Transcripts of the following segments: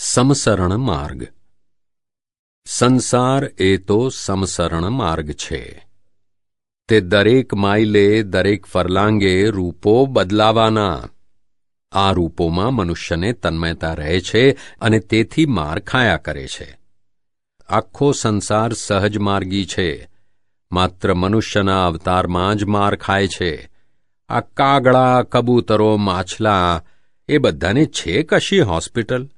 સમસરણ માર્ગ. સંસાર એ તો સમસરણ માર્ગ છે. તે દરેક માઇલે, દરેક ફરલાંગે રૂપો બદલાવાના. આ રૂપોમાં મનુષ્યને તન્મયતા રહે છે અને તેથી માર ખાયા કરે છે. આખો સંસાર સહજ માર્ગી છે. માત્ર મનુષ્યના અવતારમાં જ માર ખાય છે. આ કાગડા કબૂતરો, માછલા, એ બધાને છે કશી હોસ્પિટલ?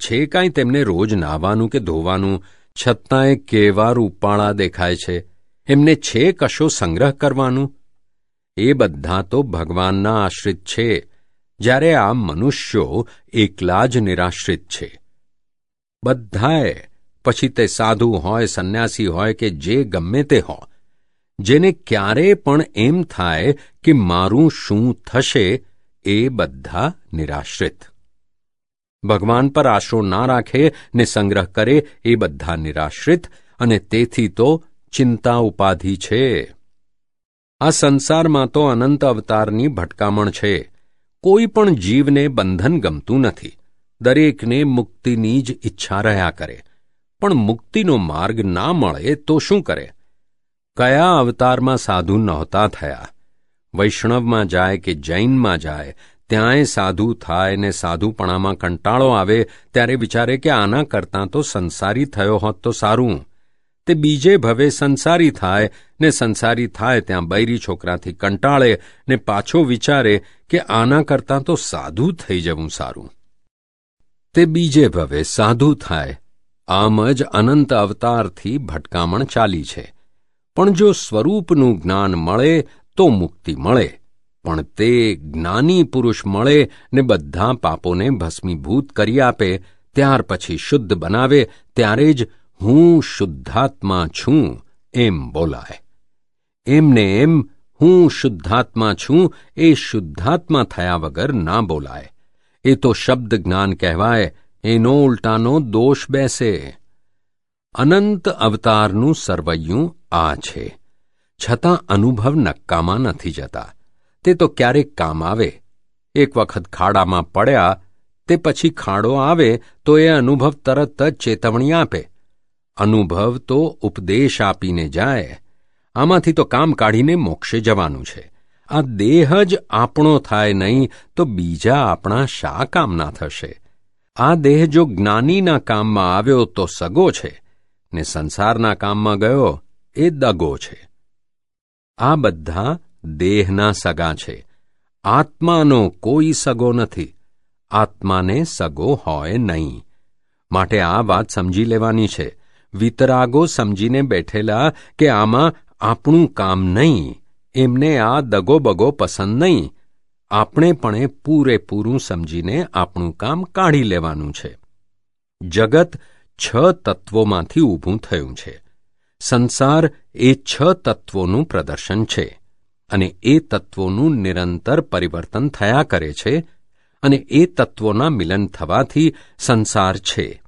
છે કાંઈ તેમને રોજ નાહવાનું કે ધોવાનું, છતાંય કેવા રૂપાળા દેખાય છે? એમને છે કશો સંગ્રહ કરવાનું? એ બધા તો ભગવાનના આશ્રિત છે. જ્યારે આ મનુષ્યો એકલા જ નિરાશ્રિત છે. બધાએ, પછી તે સાધુ હોય, સંન્યાસી હોય કે જે ગમે તે હો જેને ક્યારે પણ એમ થાય કે મારું શું થશે, એ બધા નિરાશ્રિત. ભગવાન પર આશરો ના રાખે ને સંગ્રહ કરે, એ બધા નિરાશ્રિત, અને તેથી તો ચિંતા ઉપાધિ છે. આ સંસારમાં તો અનંત અવતારની ભટકામણ છે. કોઈ પણ જીવને બંધન ગમતું નથી. દરેકને મુક્તિની જ ઈચ્છા રહ્યા કરે. પણ મુક્તિનો માર્ગ ના મળે તો શું કરે? કયા અવતારમાં સાધુ નહોતા થયા? વૈષ્ણવમાં જાય કે જૈનમાં જાય? ત્યાંય સાધુ થાય ને સાધુપણામાં કંટાળો આવે ત્યારે વિચારે કે આના કરતાં તો સંસારી થયો હોત તો સારું. તે બીજે ભવે સંસારી થાય ને સંસારી થાય ત્યાં બૈરી છોકરાથી કંટાળે ને પાછો વિચારે કે આના કરતાં તો સાધુ થઈ જવું સારું. તે બીજે ભવે સાધુ થાય. આમ જ અનંત અવતારથી ભટકામણ ચાલી છે. પણ જો સ્વરૂપનું જ્ઞાન મળે તો મુક્તિ મળે. પણ તે જ્ઞાની પુરુષ મળે ને બધા પાપોને ભસ્મીભૂત કરી આપે, ત્યાર પછી શુદ્ધ બનાવે, ત્યારે જ હું શુદ્ધાત્મા છું, એમ બોલાય. એમને એમ હું શુદ્ધાત્મા છું, એ શુદ્ધાત્મા થયા વગર ના બોલાય. એ તો શબ્દ જ્ઞાન કહેવાય, એનો ઉલટાનો દોષ બેસે. અનંત અવતારનું સર્વૈયું આ છે. છતાં અનુભવ નક્કામાં નથી જતા. તે તો ક્યારેક કામ આવે. એક વખત ખાડામાં પડ્યા, તે પછી ખાડો આવે તો એ અનુભવ તરત જ ચેતવણી આપે. અનુભવ તો ઉપદેશ આપીને જાય. આમાંથી તો કામ કાઢીને મોક્ષે જવાનું છે. આ દેહ જ આપણો થાય નહીં તો બીજા આપણા શા કામના થશે? આ દેહ જો જ્ઞાનીના કામમાં આવ્યો તો સગો છે, ને સંસારના કામમાં ગયો એ દગો છે. આ બધા દેહના સગા છે. આત્માનો કોઈ સગો નથી. આત્માને સગો હોય નહીં. માટે આ વાત સમજી લેવાની છે. વિતરાગો સમજીને બેઠેલા કે આમાં આપણું કામ નહીં. એમને આ દગો બગો પસંદ નહીં. આપણે પણ પૂરેપૂરું સમજીને આપણું કામ કાઢી લેવાનું છે. જગત છ તત્વોમાંથી ઊભું થયું છે. સંસાર એ છ તત્વોનું પ્રદર્શન છે. અને એ તત્વોનું નિરંતર પરિવર્તન થયા કરે છે અને એ તત્વોના મિલન થવાથી સંસાર છે.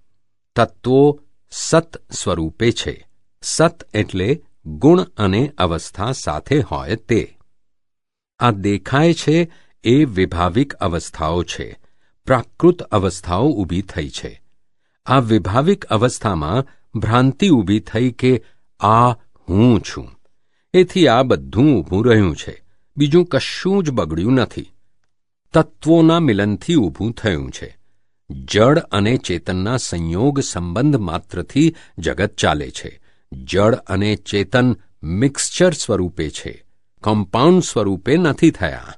તત્વો સત સ્વરૂપે છે. સત એટલે ગુણ અને અવસ્થા સાથે હોય તે. આ દેખાય છે એ વિભાવિક અવસ્થાઓ છે. પ્રાકૃત અવસ્થાઓ ઊભી થઈ છે. આ વિભાવિક અવસ્થામાં ભ્રાંતિ ઊભી થઈ કે આ હું છું. એથી આ બધું ઊભું રહ્યું છે. બીજું કશું જ બગડ્યું નથી. તત્વોના મિલનથી ઊભું થયું છે. જળ અને ચેતનના સંયોગ સંબંધ માત્રથી જગત ચાલે છે. જળ અને ચેતન મિક્સચર સ્વરૂપે છે. કમ્પાઉન્ડ સ્વરૂપે નથી થયા.